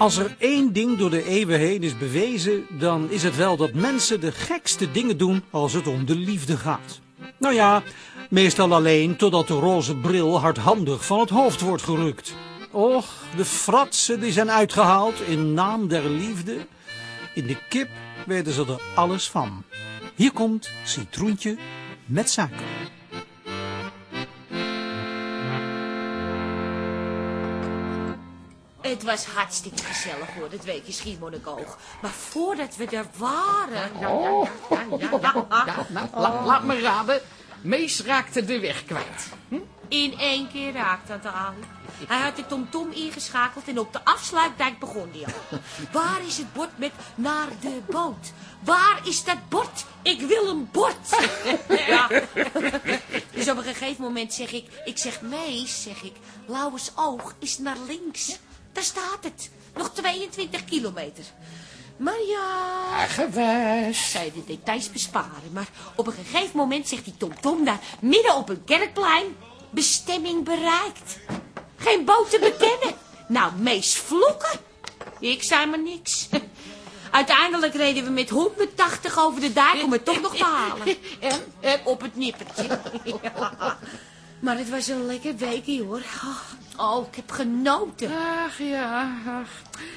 Als er één ding door de eeuwen heen is bewezen, dan is het wel dat mensen de gekste dingen doen als het om de liefde gaat. Nou ja, meestal alleen totdat de roze bril hardhandig van het hoofd wordt gerukt. Och, de fratsen die zijn uitgehaald in naam der liefde. In de kip weten ze er alles van. Hier komt citroentje met suiker. Het was hartstikke gezellig hoor, dat weekje Schiermonnikoog. Maar voordat we er waren... Ja, ja, ja, ja, nou, la- laat me raden. Mees raakte de weg kwijt. In één keer raakt dat Ali. Hij had de tomtom ingeschakeld en op de afsluitdijk begon hij al. Waar is het bord met naar de boot? Waar is dat bord? Ik wil een bord. ja. Dus op een gegeven moment zeg ik, ik zeg Mees, zeg ik, Lauwers oog is naar links. Daar staat het. Nog 22 kilometer. Maar ja, Gewes. zei de details besparen. Maar op een gegeven moment zegt die tomtom daar midden op een kerkplein... bestemming bereikt. Geen boot te bekennen. Nou, meest vloeken. Ik zei maar niks. Uiteindelijk reden we met 180 over de dijk om het toch nog te halen. En, en Op het nippertje. Ja. Maar het was een lekker weekje hoor. Oh, ik heb genoten. Ach ja, ach.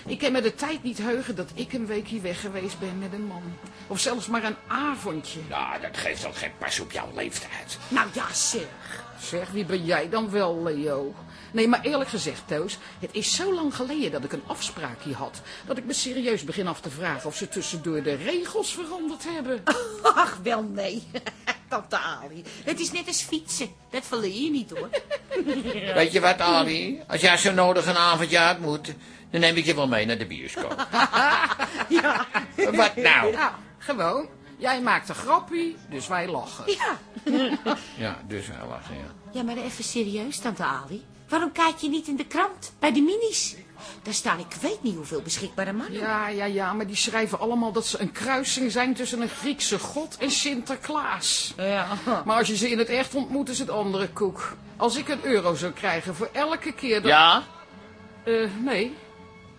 Ik kan me de tijd niet heugen dat ik een weekje weg geweest ben met een man. Of zelfs maar een avondje. Nou, dat geeft toch geen pas op jouw leeftijd. Nou ja, zeg. Zeg, wie ben jij dan wel, Leo? Nee, maar eerlijk gezegd, Toos, het is zo lang geleden dat ik een afspraakje had... dat ik me serieus begin af te vragen of ze tussendoor de regels veranderd hebben. Ach, wel nee. Tante Ali. Het is net als fietsen. Dat verleer je niet hoor. Weet je wat, Ali? Als jij zo nodig een avondje uit moet, dan neem ik je wel mee naar de bioscoop. Ja. Wat nou? Ja, gewoon. Jij maakt een grappie, dus wij lachen. Ja. Ja, dus wel lachen, ja. Ja, maar even serieus, tante Ali. Waarom kijk je niet in de krant, bij de minis? Daar staan ik weet niet hoeveel beschikbare mannen. Ja, ja, ja, maar die schrijven allemaal dat ze een kruising zijn tussen een Griekse god en Sinterklaas. Ja. Maar als je ze in het echt ontmoet, is het andere koek. Als ik een euro zou krijgen voor elke keer dat... Ja? Eh, nee.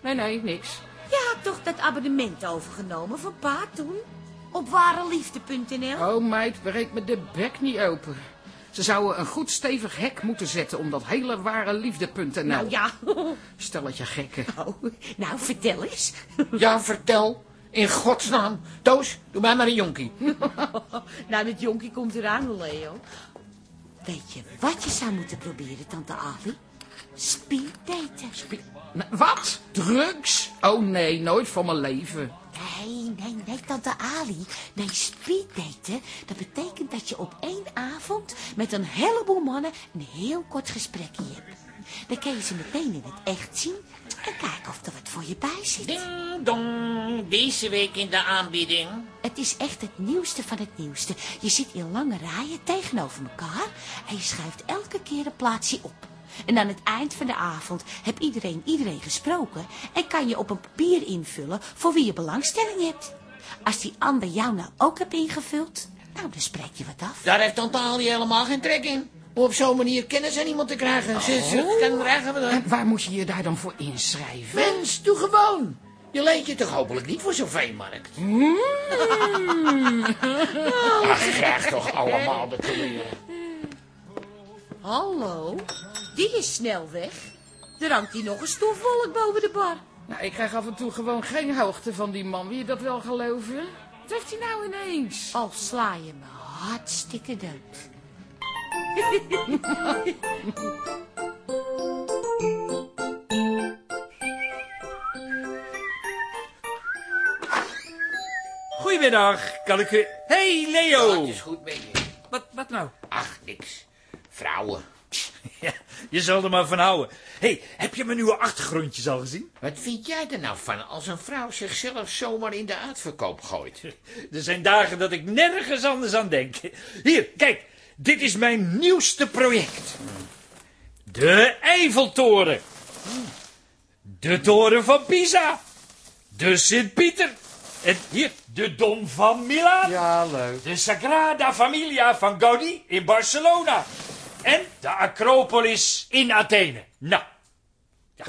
Nee, nee, niks. Je had toch dat abonnement overgenomen van pa toen? Op wareliefde.nl? Oh meid, breek me de bek niet open. Ze zouden een goed stevig hek moeten zetten om dat hele ware liefde.nl. Nou ja. Stelletje gekken. Oh, nou, vertel eens. Ja, vertel. In godsnaam. Toos, doe mij maar een jonkie. nou, dat jonkie komt eraan, Leo. Weet je wat je zou moeten proberen, tante Ali? Speeddaten. Spi- Nou, Wat? Drugs? Oh nee, nooit van mijn leven. Nee, nee, nee, tante Ali. Nee, speeddaten, dat betekent dat je op één avond met een heleboel mannen een heel kort gesprekje hebt. Dan kun je ze meteen in het echt zien en kijken of er wat voor je bij zit. Ding dong, deze week in de aanbieding. Het is echt het nieuwste van het nieuwste. Je zit in lange rijen tegenover elkaar en je schuift elke keer een plaatsje op. En aan het eind van de avond heb iedereen iedereen gesproken en kan je op een papier invullen voor wie je belangstelling hebt. Als die ander jou nou ook hebt ingevuld, nou dan spreek je wat af. Daar heeft Tante Ali helemaal geen trek in. Om op zo'n manier kennis aan iemand te krijgen. Ze kan krijgen we En waar moet je je daar dan voor inschrijven? Mens, doe gewoon. Je leent je toch hopelijk niet voor zo'n veemarkt? Ach, krijg toch allemaal de kleuren. Hallo, die is snel weg. Er hangt hier nog een stofwolk boven de bar. Nou, ik krijg af en toe gewoon geen hoogte van die man. Wil je dat wel geloven? Wat heeft hij nou ineens? Al sla je me hartstikke dood. Goedemiddag, kan ik u... Hey, Leo! Het is goed met je. Wat, wat nou? Ach, niks. Vrouwen. Ja, je zal er maar van houden. hey, heb je mijn nieuwe achtergrondjes al gezien? Wat vind jij er nou van als een vrouw zichzelf zomaar in de uitverkoop gooit? Er zijn dagen dat ik nergens anders aan denk. Hier, kijk, dit is mijn nieuwste project. De Eiffeltoren. De toren van Pisa. De Sint-Pieter. En hier, de Dom van Milaan. Ja, leuk. De Sagrada Familia van Gaudi in Barcelona. En de Acropolis in Athene. Nou, ja,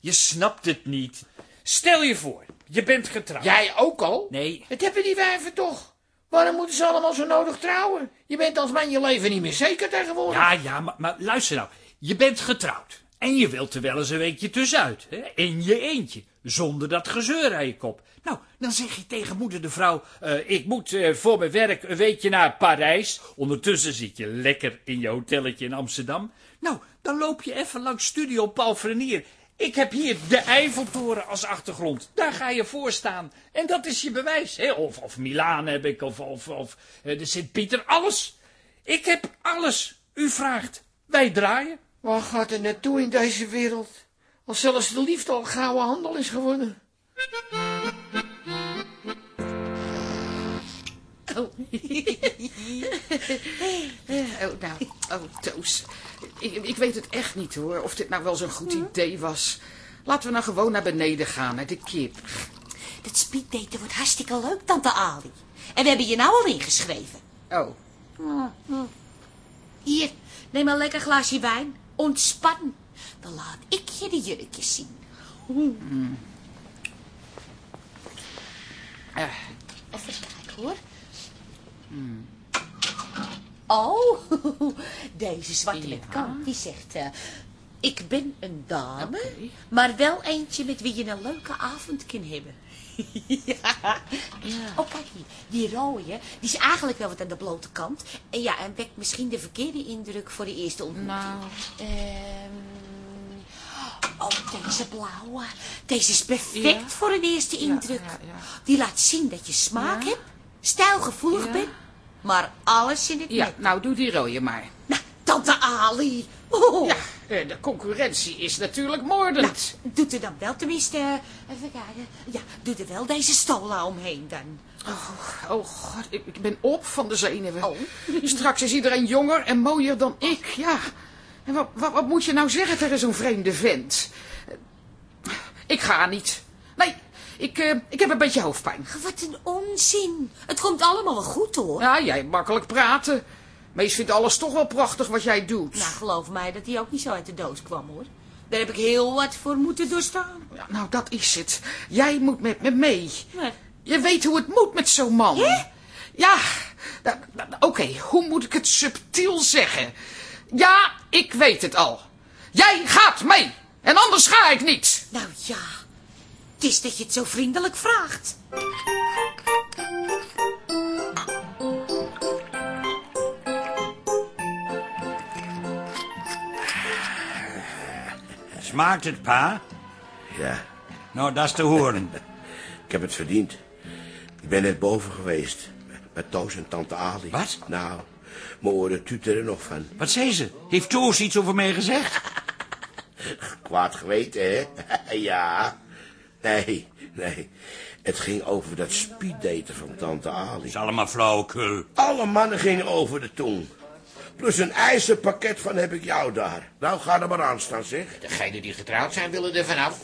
je snapt het niet. Stel je voor, je bent getrouwd. Jij ook al? Nee, Dat hebben die wijven toch? Waarom moeten ze allemaal zo nodig trouwen? Je bent als man je leven niet meer zeker tegenwoordig. ja, ja, maar, maar luister nou. Je bent getrouwd. En je wilt er wel eens een weekje tussenuit. Hè? In je eentje. Zonder dat gezeur aan je kop. Nou, dan zeg je tegen moeder de vrouw... eh, ik moet eh, voor mijn werk een weekje naar Parijs. Ondertussen zit je lekker in je hotelletje in Amsterdam. Nou, dan loop je even langs Studio Paul Frenier. Ik heb hier de Eiffeltoren als achtergrond. Daar ga je voor staan. En dat is je bewijs. Hè? Of, of Milaan heb ik, of, of, of eh, de Sint-Pieter. Alles. Ik heb alles. U vraagt. Wij draaien. Waar gaat het naartoe in deze wereld? Als zelfs de liefde al gouden handel is geworden. Oh. oh, nou, oh, Toos. Ik, ik weet het echt niet hoor, of dit nou wel zo'n goed idee was. Laten we nou gewoon naar beneden gaan, naar de kip. Dat speeddaten wordt hartstikke leuk, tante Ali. En we hebben je nou al ingeschreven. Oh, Hier, neem een lekker glaasje wijn. Ontspan. Dan laat ik je de jurkjes zien. eh, Even kijken hoor. Oh, deze zwarte met Ja. kant, die zegt... eh, ik ben een dame, maar wel eentje met wie je een leuke avond kan hebben. ja. Oh, kijk hier. Die rode, die is eigenlijk wel wat aan de blote kant. En ja, en wekt misschien de verkeerde indruk voor de eerste ontmoeting. nou, Ehm, oh, deze blauwe. Deze is perfect Ja. voor een eerste indruk. ja, ja. Die laat zien dat je smaak Ja. hebt, stijlgevoelig Ja. bent, maar alles in het ja, net. nou doe die rode maar. Nou, tante Ali. Oh. Ja, eh, de concurrentie is natuurlijk moordend. Doet er dan wel tenminste, eh, even kijken. Ja, doe er wel deze stola omheen dan. Oh, oh god, ik, ik ben op van de zenuwen. Oh. Straks is iedereen jonger en mooier dan ik, ja. En wat, wat, wat moet je nou zeggen tegen zo'n vreemde vent? Ik ga niet. Ik, eh, ik heb een beetje hoofdpijn. Wat een onzin. Het komt allemaal wel goed hoor. Ja, jij makkelijk praten. Mees vindt alles toch wel prachtig wat jij doet. Nou, geloof mij dat hij ook niet zo uit de doos kwam hoor. Daar heb ik heel wat voor moeten doorstaan. Ja, nou, dat is het. Jij moet met me mee. Je weet hoe het moet met zo'n man. Ja, nou, nou, oké, hoe moet ik het subtiel zeggen? Ja, ik weet het al. Jij gaat mee. En anders ga ik niet. nou ja, het is dat je het zo vriendelijk vraagt. Smaakt het, pa? Ja, Nou, dat is te horen. ik heb het verdiend. Ik ben net boven geweest. Met Toos en tante Ali. Wat? Nou, mijn oren tuteren nog van. Wat zei ze? Heeft Toos iets over mij gezegd? Kwaad geweten, hè? ja. Nee, nee. Het ging over dat speeddaten van tante Ali. is allemaal flauwekul. Alle mannen gingen over de tong. Plus een ijzerpakket van heb ik jou daar. Nou, ga er maar aan staan, zeg. Degenen die getrouwd zijn willen er vanaf.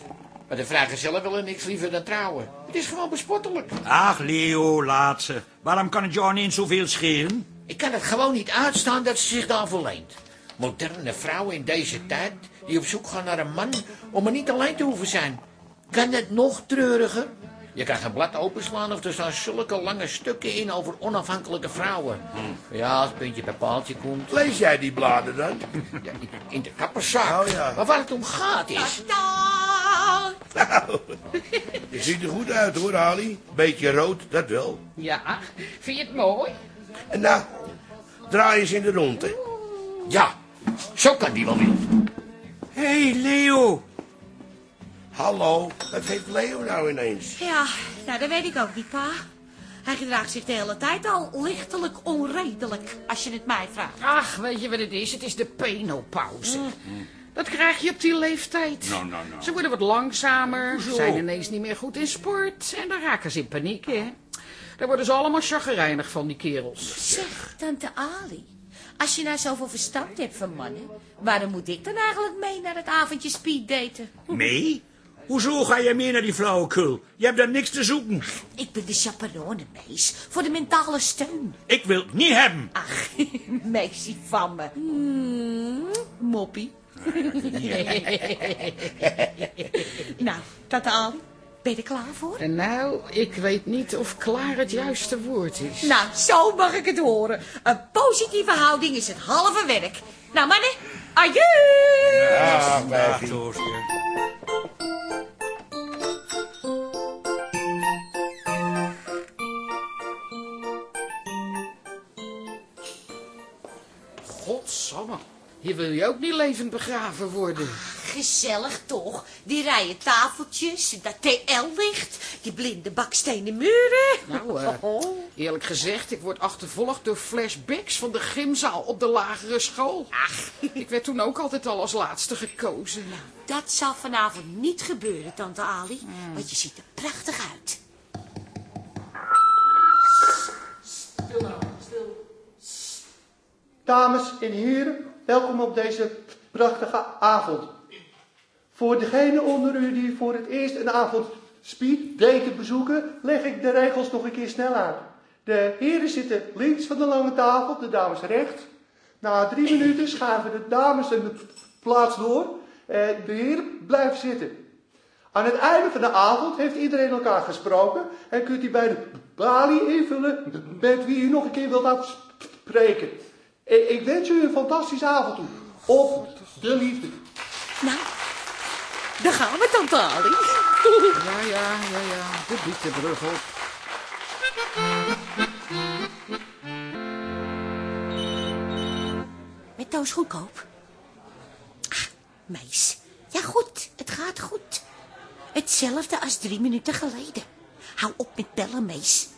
Maar de vrijgezellen willen niks liever dan trouwen. Het is gewoon bespottelijk. Ach, Leo, laat ze. Waarom kan het jou niet zoveel schelen? Ik kan het gewoon niet uitstaan dat ze zich daarvoor leent. Moderne vrouwen in deze tijd die op zoek gaan naar een man om er niet alleen te hoeven zijn. Kan het nog treuriger? Je kan geen blad openslaan of er staan zulke lange stukken in over onafhankelijke vrouwen. Ja, als het puntje bij paaltje komt. Lees jij die bladen dan? Ja, in de kapperzak. Oh, ja. Maar waar het om gaat is... Nou, Nou, je ziet er goed uit hoor, Ali. Beetje rood, dat wel. Ja, vind je het mooi? En nou, draai eens in de ronde. Ja, zo kan die wel weer. Hé, hey, Leo. Hallo, wat heeft Leo nou ineens? ja, nou dat weet ik ook niet, pa. Hij gedraagt zich de hele tijd al lichtelijk onredelijk, als je het mij vraagt. Ach, weet je wat het is? Het is de penopauze. Dat krijg je op die leeftijd. Nou, nou, nou. Ze worden wat langzamer, zijn ineens niet meer goed in sport... en dan raken ze in paniek, hè. Daar worden ze allemaal chagrijnig van, die kerels. Zeg, tante Ali, als je nou zoveel verstand hebt van mannen, waarom moet ik dan eigenlijk mee naar het avondje speeddaten? Mee? Hoezo ga je mee naar die flauwekul? Je hebt daar niks te zoeken. Ik ben de chaperone, meis, voor de mentale steun. Ik wil het niet hebben. Ach, meisje van me. Mm, moppie. nou, tante Ali, Ben je er klaar voor? En nou, ik weet niet of klaar het juiste woord is. Nou, zo mag ik het horen. Een positieve houding is het halve werk. Nou, mannen, adieu! Ah, hier wil je ook niet levend begraven worden. Gezellig toch? Die rijen tafeltjes, dat TL-licht, die blinde bakstenen muren. Nou, eh, eerlijk gezegd, ik word achtervolgd door flashbacks van de gymzaal op de lagere school. Ach, ik werd toen ook altijd al als laatste gekozen. Dat zal vanavond niet gebeuren, tante Ali, want je ziet er prachtig uit. Dames en heren, welkom op deze prachtige avond. Voor degenen onder u die voor het eerst een avond speed daten bezoeken, leg ik de regels nog een keer snel uit. De heren zitten links van de lange tafel, de dames rechts. Na drie minuten schuiven de dames een plaats door en de heren blijven zitten. Aan het einde van de avond heeft iedereen elkaar gesproken en kunt u bij de balie invullen met wie u nog een keer wilt afspreken. Ik ik wens u een fantastische avond toe. Op de liefde. Nou, daar gaan we, tante Ali. Ja, ja, ja, ja, de bietenbrug op. Met Toos goedkoop. Ah, meis. Ja, goed. Het gaat goed. Hetzelfde als drie minuten geleden. Hou op met bellen, meis.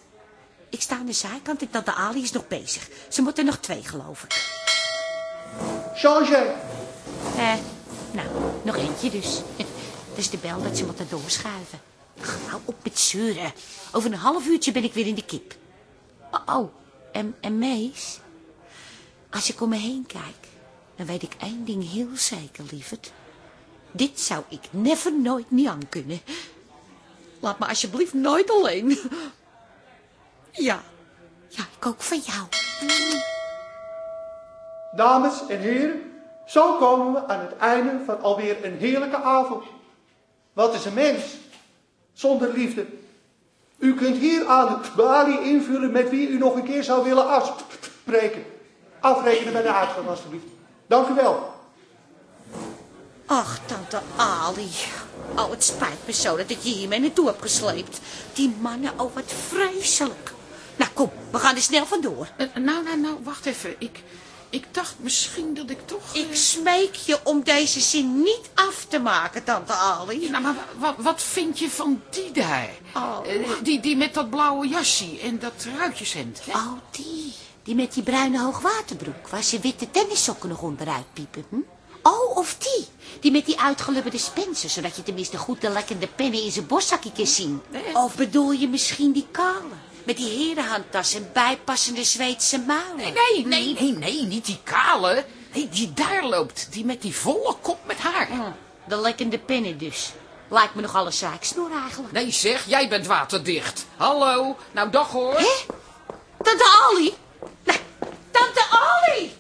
Ik sta aan de zijkant en tante Ali is nog bezig. Ze moeten er nog twee, geloof ik. Eh, nou, nog eentje dus. Dat is de bel dat ze moeten doorschuiven. Ach, op met zeuren. Over een half uurtje ben ik weer in de kip. Oh, oh. En, en Mees? Als ik om me heen kijk, dan weet ik één ding heel zeker, lieverd. Dit zou ik never nooit niet aan kunnen. Laat me alsjeblieft nooit alleen. Ja, ja, ik ook van jou. Dames en heren, zo komen we aan het einde van alweer een heerlijke avond. Wat is een mens zonder liefde? U kunt hier aan de balie invullen met wie u nog een keer zou willen afspreken. Afrekenen bij de uitgang, alstublieft. Dank u wel. Ach, tante Ali. Oh, het spijt me zo dat ik je hiermee naartoe heb gesleept. Die mannen, oh, wat vreselijk. Nou, kom, we gaan er snel vandoor. Eh, Nou, nou, nou, wacht even. Ik, ik dacht misschien dat ik toch... eh, Ik smeek je om deze zin niet af te maken, tante Ali. Nou, maar wat, wat vind je van die daar? Oh. Eh, die, die met dat blauwe jasje en dat ruitjeshemd. hè? Oh, die. Die met die bruine hoogwaterbroek, waar ze witte tennissokken nog onderuit piepen. Hm? Oh, of die. Die met die uitgelubberde spencer, zodat je tenminste goed de lekkende pennen in zijn borstzakje kan zien. Of bedoel je misschien die kale? Met die herenhandtas en bijpassende Zweedse mouwen. Nee, nee, nee, nee, nee, niet die kale. Nee, die daar loopt. Die met die volle kop met haar. De lekkende pennen dus. Lijkt me nog alle zeiksnoer eigenlijk. Nee zeg, jij bent waterdicht. Hallo, nou dag hoor. Hè? Tante Ali? Nee, Tante Ali!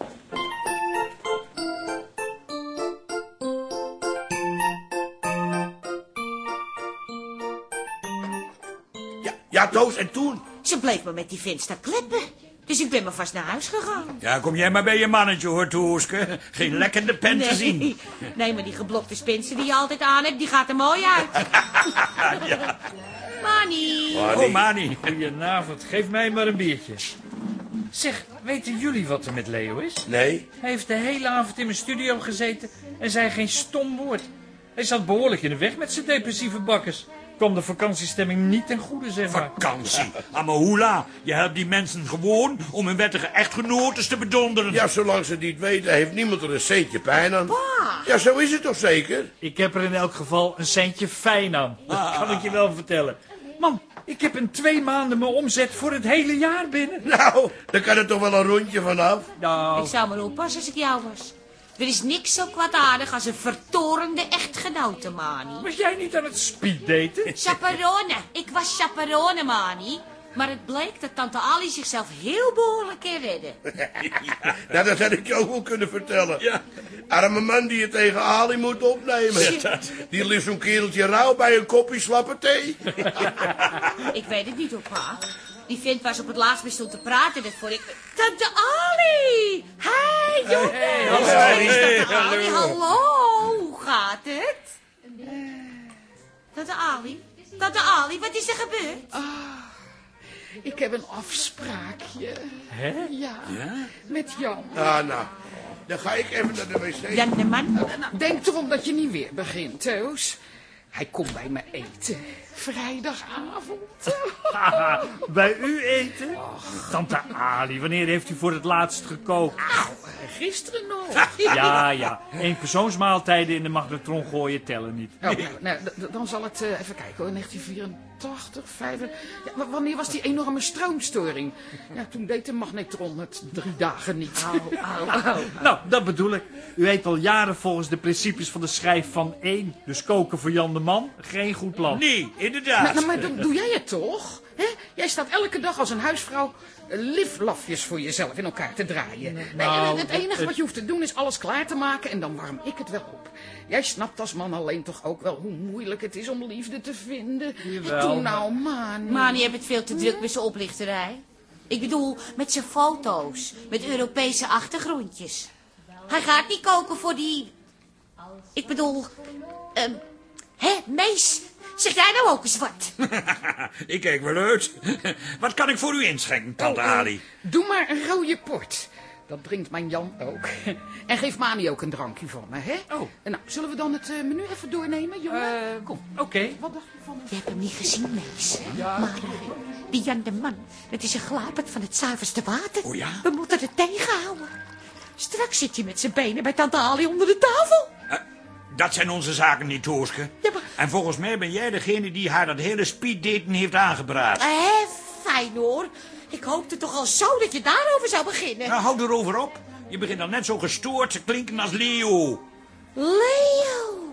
Ja, ja, Toos, en toen? Ze bleef me met die vent staan kleppen. Dus ik ben maar vast naar huis gegaan. Ja, kom jij maar bij je mannetje, hoor, Tooske. Geen lekkende pen te zien. Nee, nee, maar die geblokte spencer die je altijd aan hebt, die gaat er mooi uit. ja. Mani. Oh, Mani. Goedenavond, geef mij maar een biertje. Zeg, weten jullie wat er met Leo is? Nee. Hij heeft de hele avond in mijn studio gezeten en zei geen stom woord. Hij zat behoorlijk in de weg met zijn depressieve bakkers. Kwam de vakantiestemming niet ten goede, zeg maar. Vakantie. Amahula, je helpt die mensen gewoon om hun wettige echtgenotes te bedonderen. Ja, zolang ze het niet weten, heeft niemand er een centje pijn aan. Ja, zo is het toch zeker? Ik heb er in elk geval een centje fijn aan. Dat kan ik je wel vertellen. Man, ik heb in twee maanden mijn omzet voor het hele jaar binnen. Nou, daar kan er toch wel een rondje vanaf. Nou, Ik zou maar oppassen als ik jou was. Er is niks zo kwaadaardig als een vertorende echtgenote, Mani. was jij niet aan het speeddaten? Chaperone. Ik was chaperone, Mani. Maar het bleek dat tante Ali zichzelf heel behoorlijk kan redden. Nou, dat had ik je ook wel kunnen vertellen. Ja. Arme man die je tegen Ali moet opnemen. Die ligt zo'n kereltje rauw bij een kopje slappe thee. Ik weet het niet, opa. Die vent waar ze op het laatst mee stond te praten, dat vond ik... Tante Ali! Hey, jongen! Hey, Tante Ali, hallo! Hoe gaat het? Tante Ali? Tante Ali, wat is er gebeurd? Ik heb een afspraakje. Hè? Ja, met Jan. Ah, nou. Dan ga ik even naar de wc. Jan de man? Nou, denk erom dat je niet weer begint, Toos. Hij komt bij me eten. Vrijdagavond. Haha, bij u eten? Tante Ali, wanneer heeft u voor het laatst gekookt? Gisteren nog. Ja, ja. Eén persoonsmaaltijden in de magnetron gooien tellen niet. Oh, nou, nou, d- dan zal het, eh, even kijken hoor, 1984, 5... Ja, w- wanneer was die enorme stroomstoring? Ja, toen deed de magnetron het drie dagen niet. Nou, dat bedoel ik. U eet al jaren volgens de principes van de schijf van één. Dus koken voor Jan de Man, geen goed plan. Nee, Maar, inderdaad. nou, maar dan doe jij het toch? Hè? Jij staat elke dag als een huisvrouw liflafjes voor jezelf in elkaar te draaien. Nee, Nou, het enige wat je hoeft te doen is alles klaar te maken en dan warm ik het wel op. Jij snapt als man alleen toch ook wel hoe moeilijk het is om liefde te vinden. Jawel, Doe nou, man. Mani heeft het veel te druk met zijn oplichterij. Ik bedoel, met zijn foto's. Met Europese achtergrondjes. Hij gaat niet koken voor die... Ik bedoel... ehm hè, Mees? Zeg jij nou ook eens wat? ik kijk wel uit. Wat kan ik voor u inschenken, tante Oh, eh, Ali? Doe maar een rode port. Dat drinkt mijn Jan ook. En geef Mani ook een drankje van me, hè? Oh. En nou, zullen we dan het eh, menu even doornemen, jongen? Kom. Oké. Wat dacht je van Je hebt hem niet gezien, Mees. Maar die Jan de Man, dat is een glapert van het zuiverste water. Oh ja? We moeten het tegenhouden. Straks zit hij met zijn benen bij tante Ali onder de tafel. Dat zijn onze zaken niet, Tooske. Ja, maar- En volgens mij ben jij degene die haar dat hele speeddaten heeft aangebracht. Hé, fijn hoor. Ik hoopte toch al zo dat je daarover zou beginnen. Nou, hou erover op. Je begint al net zo gestoord te klinken als Leo. Leo.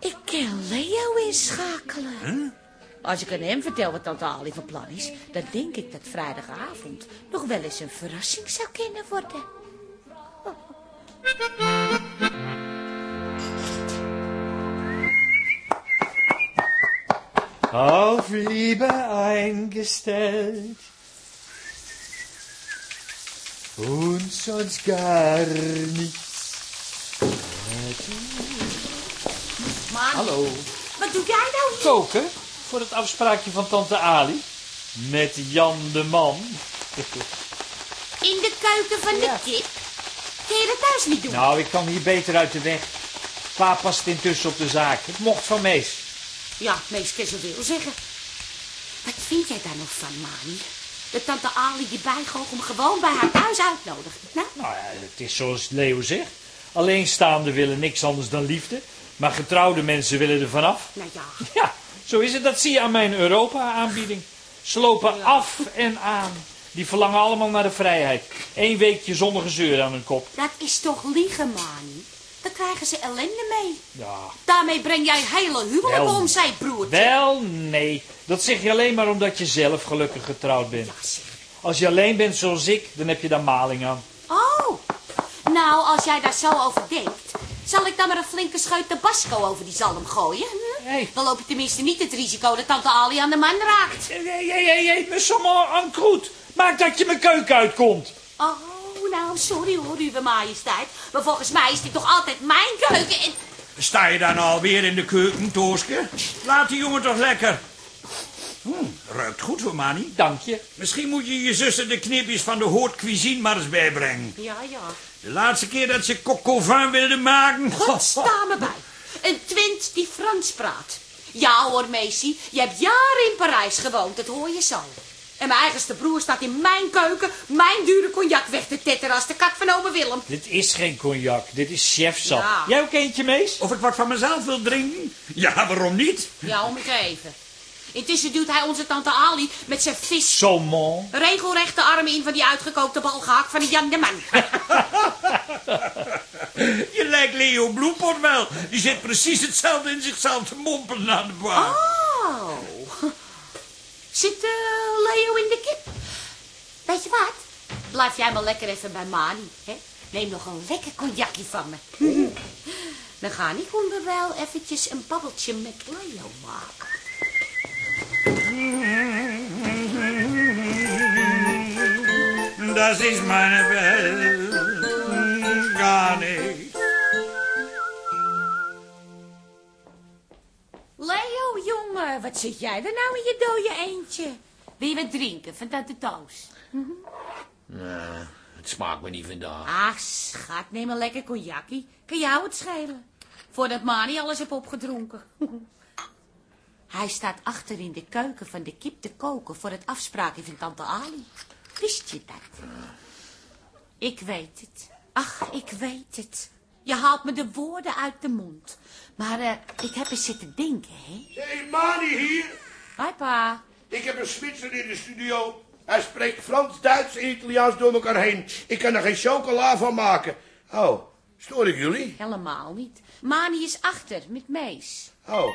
Ik kan Leo inschakelen. Als ik aan hem vertel wat tante Ali van plan is... dan denk ik dat vrijdagavond nog wel eens een verrassing zou kunnen worden. Auf Liebe eingestellt und sonst gar. Man, Hallo. wat doe jij nou hier? Koken? Voor het afspraakje van tante Ali? Met Jan de Man. In de keuken van de kip? Kun je dat thuis niet doen? Nou, ik kan hier beter uit de weg. Pa past intussen op de zaak. Het mocht van Mees. Ja, meest kan wil zeggen. Wat vind jij daar nog van, Mani? Dat tante Ali die bijgoochem gewoon bij haar thuis uitnodigt. Nou, Nou ja, het is zoals Leo zegt. Alleenstaanden willen niks anders dan liefde. Maar getrouwde mensen willen er vanaf. nou ja. Ja, zo is het. Dat zie je aan mijn Europa-aanbieding. Ze lopen af en aan. Die verlangen allemaal naar de vrijheid. Eén weekje zonder gezeur aan hun kop. Dat is toch liegen, Mani? Dan krijgen ze ellende mee. Ja, Daarmee breng jij hele huwelijken Wel. om zijn broertje. wel, nee. Dat zeg je alleen maar omdat je zelf gelukkig getrouwd bent. Ja, zeg. Als je alleen bent zoals ik, dan heb je daar maling aan. Oh, nou, als jij daar zo over denkt... zal ik dan maar een flinke scheut tabasco over die zalm gooien? Hm? Nee. Dan loop je tenminste niet het risico dat tante Ali aan de man raakt. Hé, hé, hé, hé, me kroet. Maak dat je mijn keuken uitkomt. Oh, nou, sorry hoor, uwe majesteit. Maar volgens mij is dit toch altijd mijn keuken en... Sta je dan alweer in de keuken, Tooske? Laat die jongen toch lekker. Hm, ruikt goed voor Mani. Dank je. Misschien moet je je zussen de knipjes van de haute cuisine maar eens bijbrengen. Ja, ja. De laatste keer dat ze coq au vin wilde maken... God, sta me bij. Een twint die Frans praat. Ja hoor, Macy, je hebt jaren in Parijs gewoond, dat hoor je zo. En mijn eigenste broer staat in mijn keuken mijn dure cognac weg te tetteren als de kat van ome Willem. Dit is geen cognac, dit is chefsap. Ja. Jij ook eentje, Mees? Of ik wat van mezelf wil drinken? Ja, waarom niet? Ja, om even. Intussen duwt hij onze tante Ali met zijn vis Saumon. regelrecht de armen in van die uitgekookte balgehakt van die Jan de Man. Je lijkt Leo Bloempot wel. Die zit precies hetzelfde in zichzelf te mompelen aan de bar. Oh. Zit eh, Leo in de kip? Weet je wat? Blijf jij maar lekker even bij Mani, hè? Neem nog een lekker cognacje van me. Dan ga ik onder wel eventjes een babbeltje met Leo maken. Das ist meine Welt. Jongen, wat zit jij er nou in je dode eentje? Wil je wat drinken van tante Toos? Nee, het smaakt me niet vandaag. Ach, schat, neem een lekker cognacje. Kan jou het schelen? Voordat Mani alles heeft opgedronken. Hij staat achter in de keuken van de kip te koken voor het afspraakje van tante Ali. Wist je dat? Ik weet het. Ach, ik weet het. Je haalt me de woorden uit de mond. Maar eh, ik heb eens zitten denken, hè? Hé, Mani hier. Hoi, pa. Ik heb een Zwitser in de studio. Hij spreekt Frans, Duits en Italiaans door elkaar heen. Ik kan er geen chocola van maken. Oh, stoor ik jullie? Helemaal niet. Mani is achter, met Mees. Oh.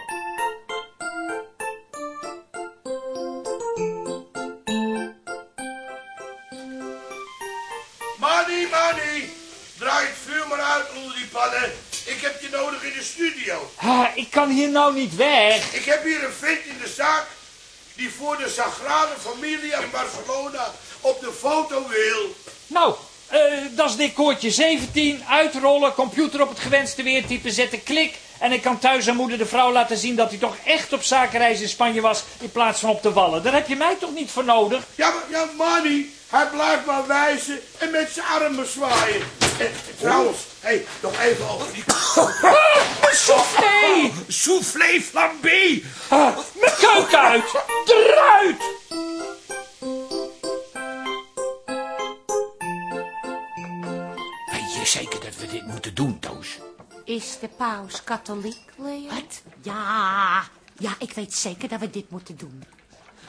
Mani, Mani. Draai het vuur maar uit onder die pannen. Ik heb je nodig in de studio. Ah, ik kan hier nou niet weg. Ik heb hier een vent in de zaak die voor de Sagrada Familia in Barcelona op de foto wil. Nou, eh, dat is decoortje 17. Uitrollen, computer op het gewenste weertype zetten, klik. En ik kan thuis aan moeder de vrouw laten zien dat hij toch echt op zakenreis in Spanje was... in plaats van op de wallen. Daar heb je mij toch niet voor nodig? Ja, maar, ja, Manny, hij blijft maar wijzen en met zijn armen zwaaien. En, trouwens, hé, hey, nog even over die... Mijn soufflé! Soufflé flambé. Ah, mijn keuken uit! Eruit! Weet je zeker dat we dit moeten doen, Toos? Is de paus katholiek, Leo? Wat? Ja, ja, ik weet zeker dat we dit moeten doen.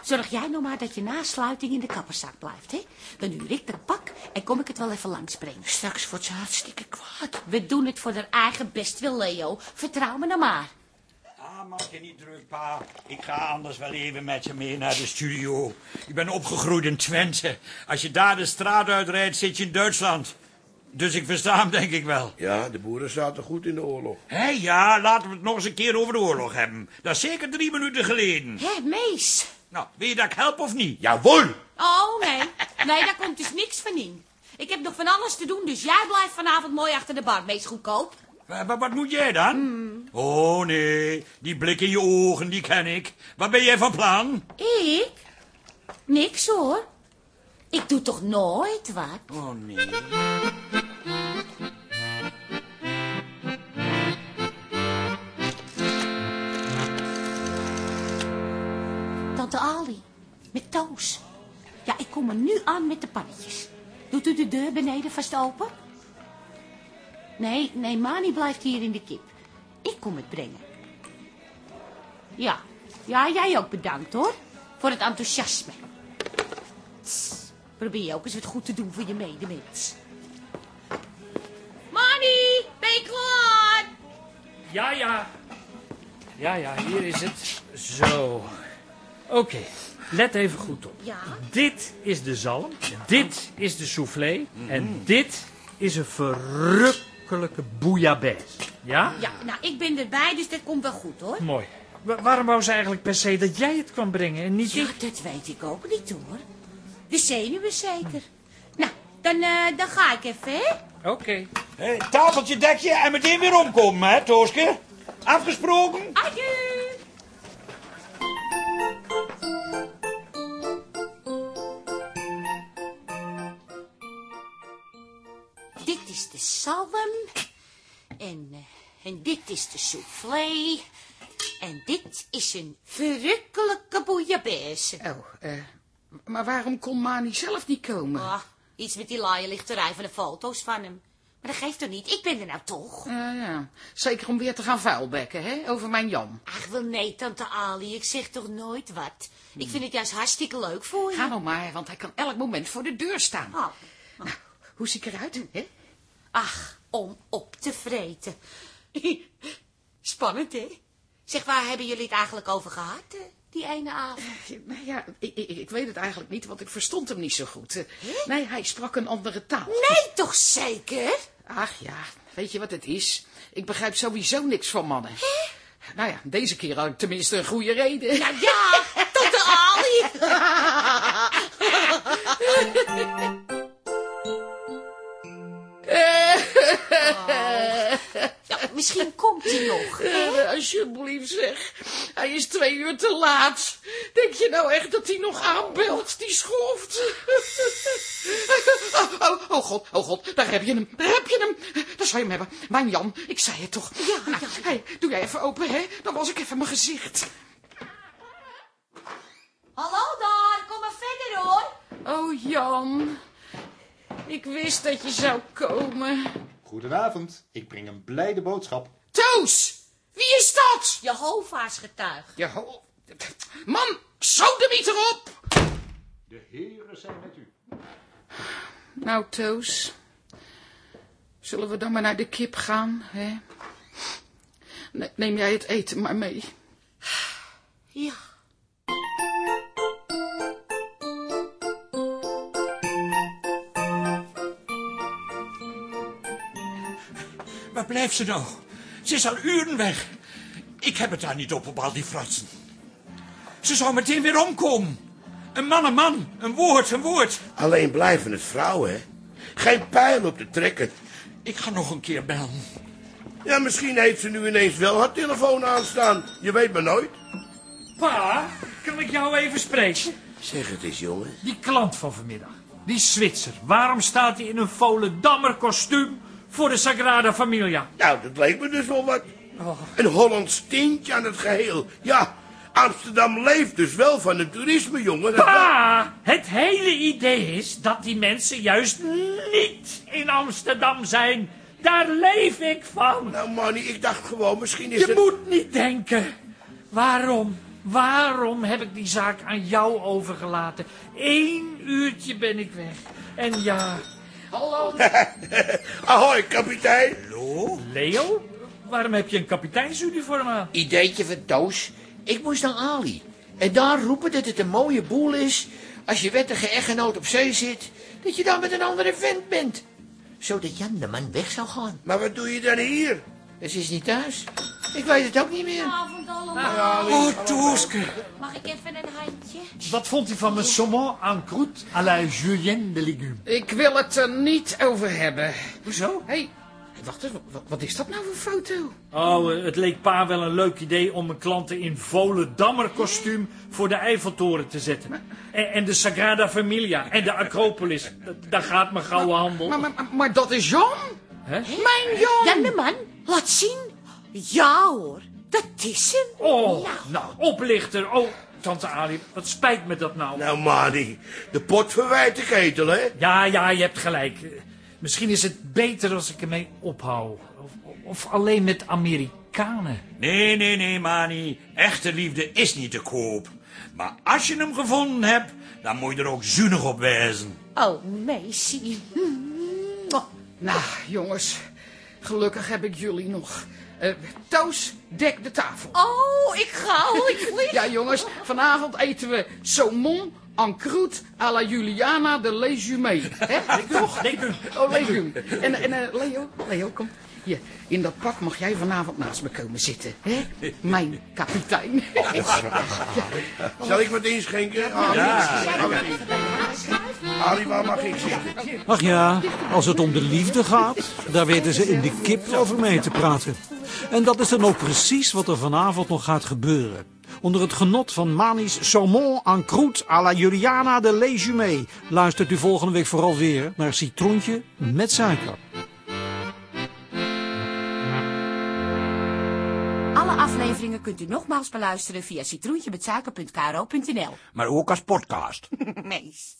Zorg jij nou maar dat je na sluiting in de kapperzak blijft, hè? Dan huur ik de pak en kom ik het wel even langsbrengen. Straks wordt ze hartstikke kwaad. We doen het voor haar eigen bestwil, Leo. Vertrouw me nou maar. Ah, maak je niet druk, pa. Ik ga anders wel even met je mee naar de studio. Ik ben opgegroeid in Twente. Als je daar de straat uitrijdt, zit je in Duitsland. Dus ik versta hem, denk ik wel. Ja, de boeren zaten goed in de oorlog. Hé, ja, laten we het nog eens een keer over de oorlog hebben. Dat is zeker drie minuten geleden. Hé, Mees. Nou, wil je dat ik help of niet? Jawohl! Oh, nee. Nee, daar komt dus niks van in. Ik heb nog van alles te doen, dus jij blijft vanavond mooi achter de bar. Meest goedkoop. Wa- wa- wat moet jij dan? Oh, nee. Die blik in je ogen, die ken ik. Wat ben jij van plan? Ik? Niks hoor. Ik doe toch nooit wat? Oh, nee. Tante Ali, met Toos. Ja, ik kom er nu aan met de pannetjes. Doet u de deur beneden vast open? Nee, nee, Mani blijft hier in de kip. Ik kom het brengen. Ja, ja, jij ook bedankt hoor. Voor het enthousiasme. Tss, probeer ook eens wat goed te doen voor je medemens. Mani, ben je klaar? Ja, ja. Ja, ja, hier is het. Zo. Oké, let even goed op. Ja. Dit is de zalm, dit is de soufflé en dit is een verrukkelijke bouillabaisse. Ja? Ja, nou, ik ben erbij, dus dat komt wel goed hoor. Mooi. Wa- waarom wou ze eigenlijk per se dat jij het kwam brengen en niet Ja, ik? dat weet ik ook niet hoor. De zenuwen zeker. Nou, dan, eh, dan ga ik even, hè? Oké. Hé, tafeltje, dekje en meteen weer omkomen, hè, Tooske? Afgesproken? Adieu! Zalm. En, eh, en dit is de soufflé. En dit is een verrukkelijke bouillabaisse. Oh, eh, maar waarom kon Mani zelf niet komen? Ah, iets met die laaienlichterij van de foto's van hem. Maar dat geeft toch niet? Ik ben er nou toch? Ja, ja. Zeker om weer te gaan vuilbekken, hè? Over mijn Jan. Ach, wel nee, tante Ali. Ik zeg toch nooit wat. Ik vind het juist hartstikke leuk voor je. Ga nou maar, want hij kan elk moment voor de deur staan. Oh. Hoe zie ik eruit, hè? Ach, om op te vreten. Spannend, hè? Zeg, waar hebben jullie het eigenlijk over gehad, eh, die ene avond? Nou ja, ik, ik, ik weet het eigenlijk niet, want ik verstond hem niet zo goed. Eh, Nee, hij sprak een andere taal. Nee, toch zeker? Ach ja, weet je wat het is? Ik begrijp sowieso niks van mannen. Nou ja, deze keer had ik tenminste een goede reden. Nou ja, tot de Ali. misschien komt hij nog. Eh, alsjeblieft zeg, hij is twee uur te laat. Denk je nou echt dat hij nog aanbelt, die schoft? oh, oh, oh god, oh god, daar heb je hem, daar heb je hem. Daar zou je hem hebben. Mijn Jan, ik zei het toch. Ja, nou, hey, doe jij even open, hè? Dan was ik even mijn gezicht. Hallo daar, kom maar verder hoor. Oh Jan, ik wist dat je zou komen. Goedenavond, ik breng een blijde boodschap. Toos, wie is dat? Jehovah's getuig. Ja, ho- man, sodemiet erop. De heren zijn met u. Nou, Toos. Zullen we dan maar naar de kip gaan, hè? Ne- Neem jij het eten maar mee. Ja. Waar blijft ze nou? Ze is al uren weg. Ik heb het daar niet op, op al die fratsen. Ze zou meteen weer omkomen. Een man, een man. Een woord, een woord. Alleen blijven het vrouwen, hè? Geen pijl op te trekken. Ik ga nog een keer bellen. Ja, misschien heeft ze nu ineens wel haar telefoon aanstaan. Je weet maar nooit. Pa, kan ik jou even spreken? Zeg het eens, jongen. Die klant van vanmiddag, die Zwitser, waarom staat hij in een Volendammer kostuum voor de Sagrada Familia? Nou, dat leek me dus wel wat. Een Hollands tintje aan het geheel. Ja, Amsterdam leeft dus wel van het toerisme, jongen. Pa, het hele idee is dat die mensen juist niet in Amsterdam zijn. Daar leef ik van. Nou, Manny, ik dacht gewoon, misschien is Je het... moet niet denken. Waarom? Waarom heb ik die zaak aan jou overgelaten? Eén uurtje ben ik weg. En ja, Hallo. Ahoy, kapitein. Leo, waarom heb je een kapiteinsuniform aan? Ideetje van Toos. Ik moest naar Ali. En daar roepen dat het een mooie boel is... als je wettige echtgenoot op zee zit... dat je dan met een andere vent bent. Zodat Jan de man weg zou gaan. Maar wat doe je dan hier? Dus is niet thuis. Ik weet het ook niet meer. Allemaal. Oh, Tooske. Mag ik even een handje? Wat vond u van mijn saumon en croûte à la julienne de légumes? Ik wil het er niet over hebben. Hoezo? Hé, hey, wacht eens, wat, wat is dat nou voor foto? Oh, eh, het leek pa wel een leuk idee om mijn klanten in Volendammer kostuum voor de Eiffeltoren te zetten. En, en de Sagrada Familia en de Acropolis. Daar gaat mijn gouden handel. Maar, maar, maar- maar dat is Jan. Hè? Mijn Jan. Jan de man, laat zien. Ja hoor, dat is hem. Oh, nou, oplichter. Oh, tante Ali, wat spijt me dat nou. Nou, Manny, de pot verwijt de ketel, hè? Ja, ja, je hebt gelijk. Misschien is het beter als ik ermee ophoud. Of, of alleen met Amerikanen. Nee, nee, nee, Mani. Echte liefde is niet te koop. Maar als je hem gevonden hebt, dan moet je er ook zuinig op wijzen. Oh, meisje. Nou, jongens, gelukkig heb ik jullie nog. Eh, Toos, dek de tafel. Oh, ik ga al, ik vlieg. Ja, jongens, vanavond eten we saumon en croûte à la Juliana de Légume. Hè? Toch? Oh, legume. En, en eh, Leo, Leo, kom. Hier, in dat pak mag jij vanavond naast me komen zitten. Hè? Mijn kapitein. Zal ik wat inschenken? Ali, Ali, waar mag ik zitten? Ach ja, als het om de liefde gaat, daar weten ze in de kip over mee te praten. En dat is dan ook precies wat er vanavond nog gaat gebeuren. Onder het genot van Mani's saumon en croûte à la Juliana de Légume luistert u volgende week vooral weer naar Citroentje met suiker. Afleveringen kunt u nogmaals beluisteren via citroentjemetsuiker.kro.nl. Maar ook als podcast. Meis.